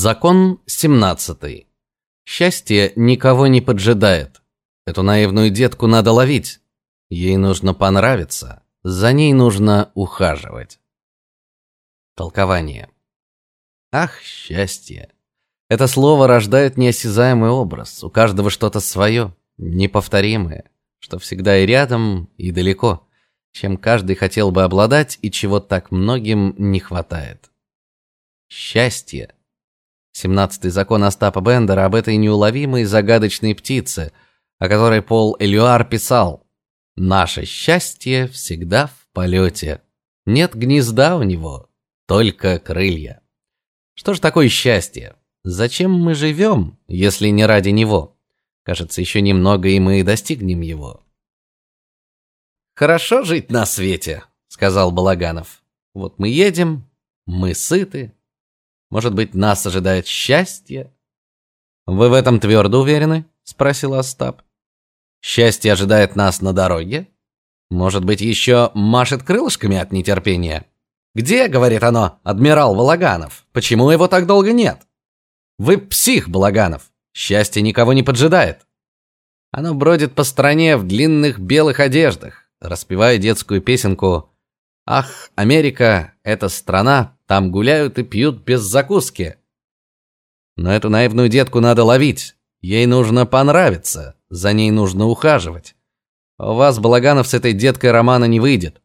Закон 17. Счастье никого не поджидает. Эту наивную детку надо ловить. Ей нужно понравиться, за ней нужно ухаживать. Толкование. Ах, счастье. Это слово рождает неосязаемый образ. У каждого что-то свое, неповторимое, что всегда и рядом, и далеко, чем каждый хотел бы обладать и чего так многим не хватает. Счастье. Семнадцатый закон Остапа Бендера об этой неуловимой загадочной птице, о которой Пол Элюар писал: "Наше счастье всегда в полете. Нет гнезда у него, только крылья". Что ж такое счастье? Зачем мы живем, если не ради него? Кажется, еще немного и мы достигнем его. Хорошо жить на свете, сказал Балаганов. Вот мы едем, мы сыты, может быть, нас ожидает счастье? Вы в этом твердо уверены? спросил Остап. Счастье ожидает нас на дороге? Может быть, еще машет крылышками от нетерпения? Где, говорит оно, адмирал Балаганов? Почему его так долго нет? Вы псих, Балаганов. Счастье никого не поджидает. Оно бродит по стране в длинных белых одеждах, распевая детскую песенку: "Ах, Америка это страна, там гуляют и пьют без закуски. Но эту наивную детку надо ловить. Ей нужно понравиться, за ней нужно ухаживать. У вас, Балаганов, с этой деткой романа не выйдет.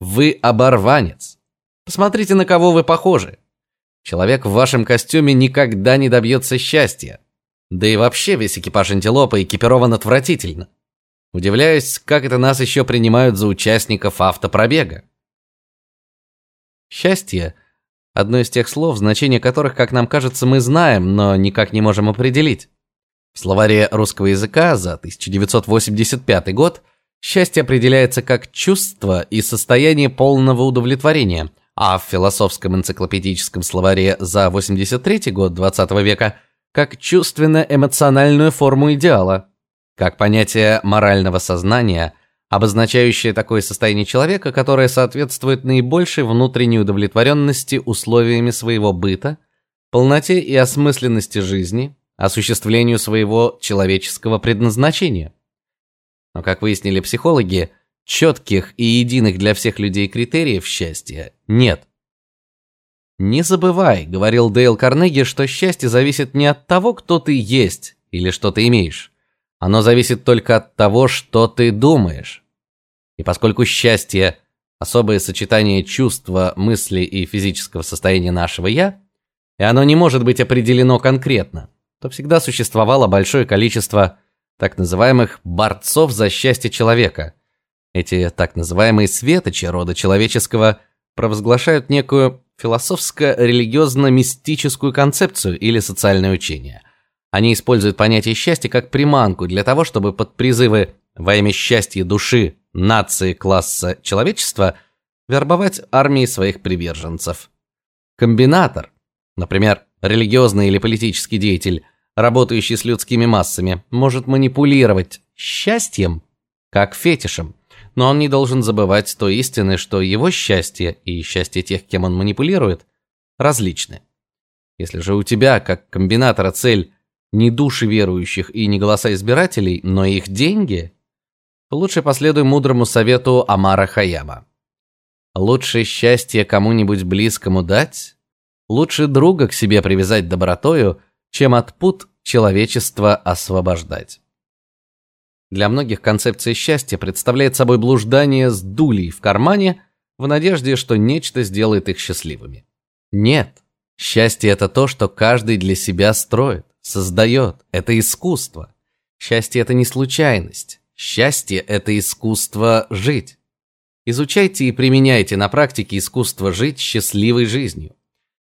Вы оборванец. Посмотрите, на кого вы похожи. Человек в вашем костюме никогда не добьется счастья. Да и вообще весь экипаж антилопы экипирован отвратительно. Удивляюсь, как это нас еще принимают за участников автопробега. Счастье одно из тех слов, значение которых, как нам кажется, мы знаем, но никак не можем определить. В словаре русского языка за 1985 год счастье определяется как чувство и состояние полного удовлетворения, а в философском энциклопедическом словаре за 83 год 20 века как чувственно-эмоциональную форму идеала, как понятие морального сознания, обозначающее такое состояние человека, которое соответствует наибольшей внутренней удовлетворенности условиями своего быта, полноте и осмысленности жизни, осуществлению своего человеческого предназначения. Но как выяснили психологи, четких и единых для всех людей критериев счастья нет. Не забывай, говорил Дейл Карнеги, что счастье зависит не от того, кто ты есть или что ты имеешь, оно зависит только от того, что ты думаешь. И поскольку счастье особое сочетание чувства, мысли и физического состояния нашего я, и оно не может быть определено конкретно, то всегда существовало большое количество так называемых борцов за счастье человека. Эти так называемые светочи рода человеческого провозглашают некую философско-религиозно-мистическую концепцию или социальное учение. Они используют понятие счастья как приманку для того, чтобы под призывы во имя счастья души, нации, класса, человечества вербовать армии своих приверженцев. Комбинатор, например, религиозный или политический деятель, работающий с людскими массами, может манипулировать счастьем как фетишем, но он не должен забывать той истины, что его счастье и счастье тех, кем он манипулирует, различны. Если же у тебя, как комбинатора, цель не души верующих и не голоса избирателей, но их деньги, лучше последуй мудрому совету Амара Хаяма. Лучше счастье кому-нибудь близкому дать, лучше друга к себе привязать добротою, чем от пут человечества освобождать. Для многих концепция счастья представляет собой блуждание с дулей в кармане в надежде, что нечто сделает их счастливыми. Нет, счастье это то, что каждый для себя строит создает. Это искусство. Счастье это не случайность. Счастье это искусство жить. Изучайте и применяйте на практике искусство жить счастливой жизнью.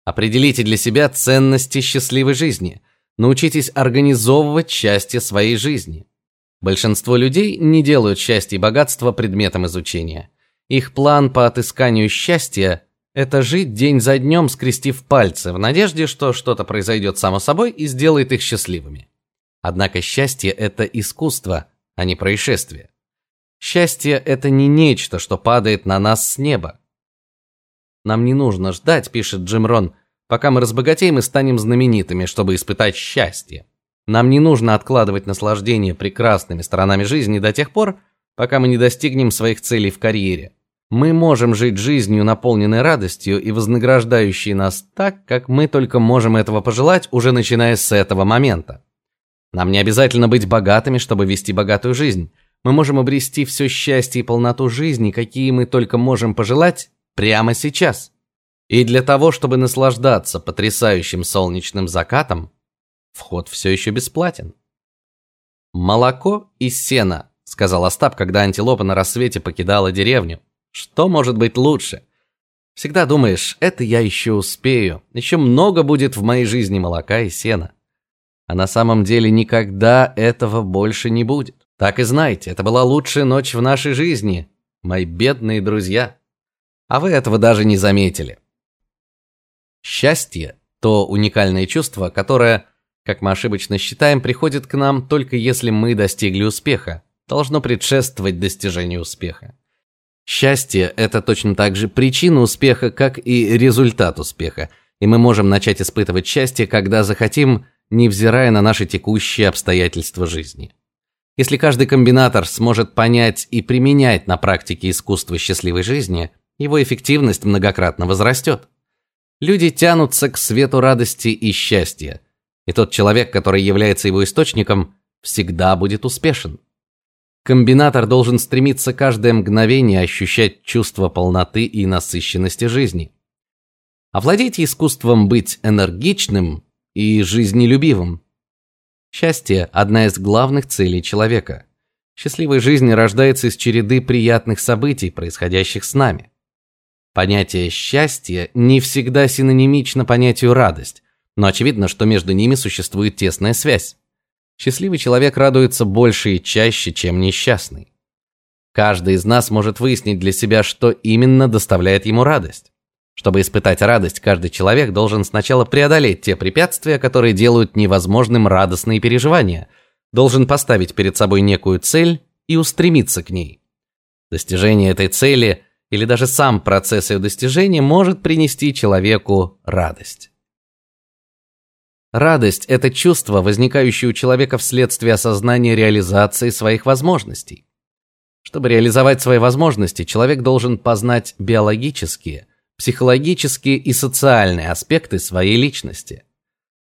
Определите для себя ценности счастливой жизни. Научитесь организовывать счастье своей жизни. Большинство людей не делают счастье и богатство предметом изучения. Их план по отысканию счастья это жить день за днем, скрестив пальцы, в надежде, что что-то произойдет само собой и сделает их счастливыми. Однако счастье это искусство, а не происшествие. Счастье это не нечто, что падает на нас с неба. Нам не нужно ждать, пишет Джим Рон, пока мы разбогатеем и станем знаменитыми, чтобы испытать счастье. Нам не нужно откладывать наслаждение прекрасными сторонами жизни до тех пор, пока мы не достигнем своих целей в карьере. Мы можем жить жизнью, наполненной радостью и вознаграждающей нас так, как мы только можем этого пожелать, уже начиная с этого момента. Нам не обязательно быть богатыми, чтобы вести богатую жизнь. Мы можем обрести все счастье и полноту жизни, какие мы только можем пожелать прямо сейчас. И для того, чтобы наслаждаться потрясающим солнечным закатом, вход все еще бесплатен. Молоко и сено, сказал Остап, когда антилопа на рассвете покидала деревню. Что может быть лучше? Всегда думаешь, это я еще успею. Еще много будет в моей жизни молока и сена. А на самом деле никогда этого больше не будет. Так и знайте, это была лучшая ночь в нашей жизни, мои бедные друзья. А вы этого даже не заметили. Счастье то уникальное чувство, которое, как мы ошибочно считаем, приходит к нам только если мы достигли успеха, должно предшествовать достижению успеха. Счастье это точно так же причина успеха, как и результат успеха. И мы можем начать испытывать счастье, когда захотим, невзирая на наши текущие обстоятельства жизни. Если каждый комбинатор сможет понять и применять на практике искусство счастливой жизни, его эффективность многократно возрастет. Люди тянутся к свету радости и счастья. И тот человек, который является его источником, всегда будет успешен. Комбинатор должен стремиться каждое мгновение ощущать чувство полноты и насыщенности жизни. Овладейте искусством быть энергичным и жизнелюбивым. Счастье одна из главных целей человека. Счастливая жизнь рождается из череды приятных событий, происходящих с нами. Понятие счастья не всегда синонимично понятию радость, но очевидно, что между ними существует тесная связь. Счастливый человек радуется больше и чаще, чем несчастный. Каждый из нас может выяснить для себя, что именно доставляет ему радость. Чтобы испытать радость, каждый человек должен сначала преодолеть те препятствия, которые делают невозможным радостные переживания. Должен поставить перед собой некую цель и устремиться к ней. Достижение этой цели или даже сам процесс ее достижения может принести человеку радость. Радость это чувство, возникающее у человека вследствие осознания реализации своих возможностей. Чтобы реализовать свои возможности, человек должен познать биологические, психологические и социальные аспекты своей личности.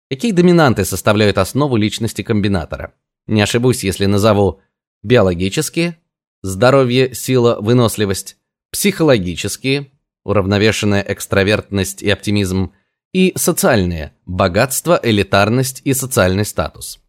Какие доминанты составляют основу личности комбинатора? Не ошибусь, если назову биологические здоровье, сила, выносливость, психологические уравновешенная экстравертность и оптимизм и социальные богатство, элитарность и социальный статус.